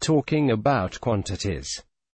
talking about quantities.